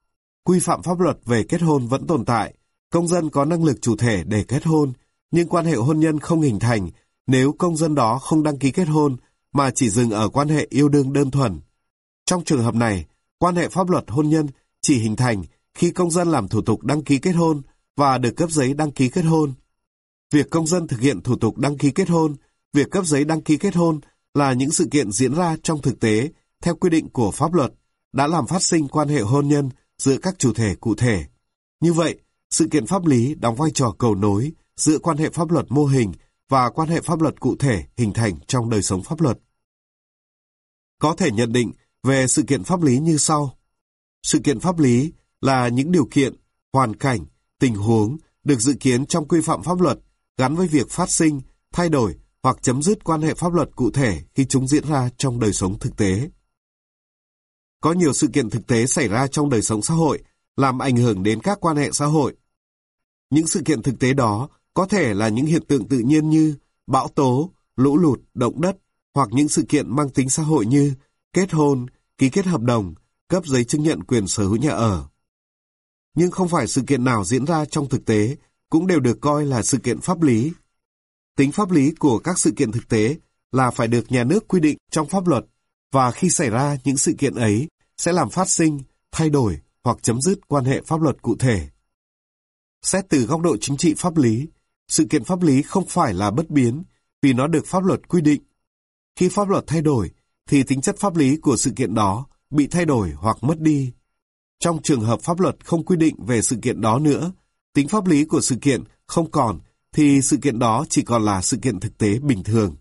quy phạm pháp luật về kết hôn vẫn tồn tại, công dân có năng lực chủ thể để kết hôn, nhưng quan hệ hôn nhân không hình thành nếu công dân đó không đăng ký kết hôn mà chỉ dừng ở quan hệ yêu đương đơn thuần. Trong trường hợp này, quan hệ pháp luật hôn nhân chỉ hình thành khi công dân làm thủ tục đăng ký kết hôn và được cấp giấy đăng ký kết hôn. Việc công dân thực hiện thủ tục đăng ký kết hôn, việc cấp giấy đăng ký kết hôn là những sự kiện diễn ra trong thực tế theo quy định của pháp luật đã làm phát sinh quan hệ hôn nhân giữa các chủ thể cụ thể. Như vậy, sự kiện pháp lý đóng vai trò cầu nối giữa quan hệ pháp luật mô hình và quan hệ pháp luật cụ thể hình thành trong đời sống pháp luật. Có thể nhận định về sự kiện pháp lý như sau. Sự kiện pháp lý là những điều kiện, hoàn cảnh, tình huống được dự kiến trong quy phạm pháp luật gắn với việc phát sinh, thay đổi hoặc chấm dứt quan hệ pháp luật cụ thể khi chúng diễn ra trong đời sống thực tế. Có nhiều sự kiện thực tế xảy ra trong đời sống xã hội làm ảnh hưởng đến các quan hệ xã hội. Những sự kiện thực tế đó có thể là những hiện tượng tự nhiên như bão tố, lũ lụt, động đất hoặc những sự kiện mang tính xã hội như kết hôn, ký kết hợp đồng, cấp giấy chứng nhận quyền sở hữu nhà ở. Nhưng không phải sự kiện nào diễn ra trong thực tế cũng đều được coi là sự kiện pháp lý. Tính pháp lý của các sự kiện thực tế là phải được nhà nước quy định trong pháp luật và khi xảy ra những sự kiện ấy sẽ làm phát sinh, thay đổi hoặc chấm dứt quan hệ pháp luật cụ thể. Xét từ góc độ chính trị pháp lý, sự kiện pháp lý không phải là bất biến vì nó được pháp luật quy định. Khi pháp luật thay đổi, thì tính chất pháp lý của sự kiện đó bị thay đổi hoặc mất đi. Trong trường hợp pháp luật không quy định về sự kiện đó nữa, tính pháp lý của sự kiện không còn, thì sự kiện đó chỉ còn là sự kiện thực tế bình thường.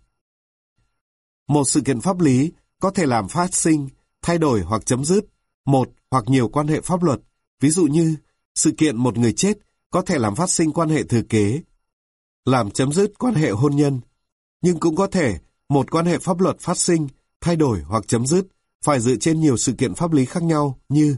Một sự kiện pháp lý có thể làm phát sinh, thay đổi hoặc chấm dứt một hoặc nhiều quan hệ pháp luật, ví dụ như sự kiện một người chết có thể làm phát sinh quan hệ thừa kế, làm chấm dứt quan hệ hôn nhân, nhưng cũng có thể một quan hệ pháp luật phát sinh, thay đổi hoặc chấm dứt phải dựa trên nhiều sự kiện pháp lý khác nhau như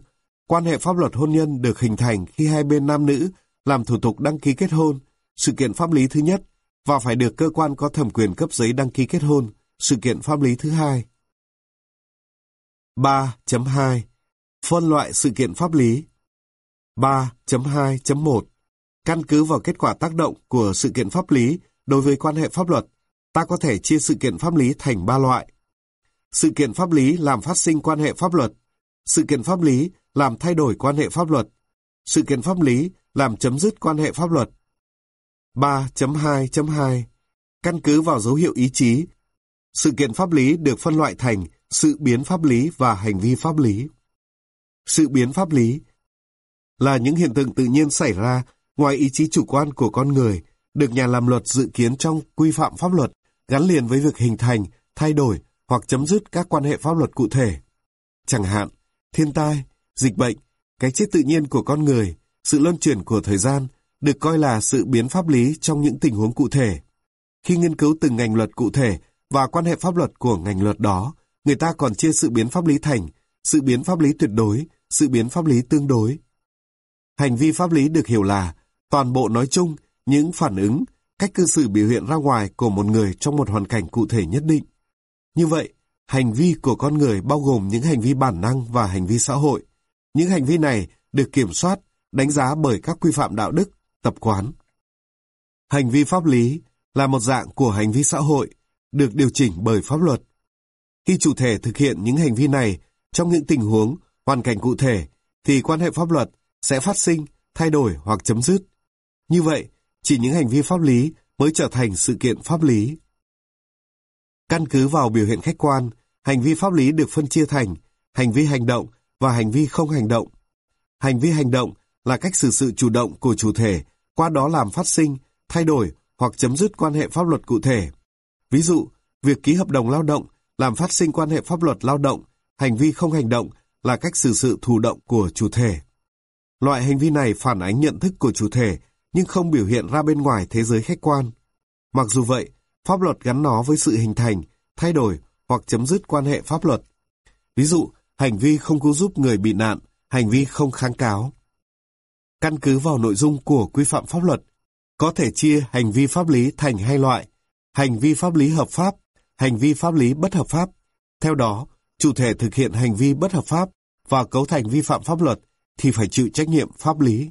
quan hệ pháp luật hôn nhân được hình thành khi hai bên nam nữ làm thủ tục đăng ký kết hôn, sự kiện pháp lý thứ nhất, và phải được cơ quan có thẩm quyền cấp giấy đăng ký kết hôn, sự kiện pháp lý thứ hai. 3.2 Phân loại sự kiện pháp lý 3.2.1 Căn cứ vào kết quả tác động của sự kiện pháp lý đối với quan hệ pháp luật, ta có thể chia sự kiện pháp lý thành ba loại. Sự kiện pháp lý làm phát sinh quan hệ pháp luật, sự kiện pháp lý làm thay đổi quan hệ pháp luật, sự kiện pháp lý làm chấm dứt quan hệ pháp luật. 3.2.2 Căn cứ vào dấu hiệu ý chí, sự kiện pháp lý được phân loại thành sự biến pháp lý và hành vi pháp lý. Sự biến pháp lý là những hiện tượng tự nhiên xảy ra ngoài ý chí chủ quan của con người, được nhà làm luật dự kiến trong quy phạm pháp luật, gắn liền với việc hình thành, thay đổi hoặc chấm dứt các quan hệ pháp luật cụ thể. Chẳng hạn, thiên tai, dịch bệnh, cái chết tự nhiên của con người, sự luân chuyển của thời gian được coi là sự biến pháp lý trong những tình huống cụ thể. Khi nghiên cứu từng ngành luật cụ thể và quan hệ pháp luật của ngành luật đó, người ta còn chia sự biến pháp lý thành sự biến pháp lý tuyệt đối, sự biến pháp lý tương đối. Hành vi pháp lý được hiểu là toàn bộ nói chung những phản ứng, cách cư xử biểu hiện ra ngoài của một người trong một hoàn cảnh cụ thể nhất định. Như vậy, hành vi của con người bao gồm những hành vi bản năng và hành vi xã hội. Những hành vi này được kiểm soát, đánh giá bởi các quy phạm đạo đức, tập quán. Hành vi pháp lý là một dạng của hành vi xã hội, được điều chỉnh bởi pháp luật. Khi chủ thể thực hiện những hành vi này trong những tình huống, hoàn cảnh cụ thể, thì quan hệ pháp luật sẽ phát sinh, thay đổi hoặc chấm dứt. Như vậy, chỉ những hành vi pháp lý mới trở thành sự kiện pháp lý. Căn cứ vào biểu hiện khách quan, hành vi pháp lý được phân chia thành hành vi hành động và hành vi không hành động. Hành vi hành động là cách xử sự chủ động của chủ thể, qua đó làm phát sinh, thay đổi hoặc chấm dứt quan hệ pháp luật cụ thể. Ví dụ, việc ký hợp đồng lao động làm phát sinh quan hệ pháp luật lao động, hành vi không hành động là cách xử sự thụ động của chủ thể. Loại hành vi này phản ánh nhận thức của chủ thể nhưng không biểu hiện ra bên ngoài thế giới khách quan. Mặc dù vậy, pháp luật gắn nó với sự hình thành, thay đổi hoặc chấm dứt quan hệ pháp luật. Ví dụ, hành vi không cứu giúp người bị nạn, hành vi không kháng cáo. Căn cứ vào nội dung của quy phạm pháp luật, có thể chia hành vi pháp lý thành hai loại, hành vi pháp lý hợp pháp, hành vi pháp lý bất hợp pháp. Theo đó, chủ thể thực hiện hành vi bất hợp pháp và cấu thành vi phạm pháp luật thì phải chịu trách nhiệm pháp lý.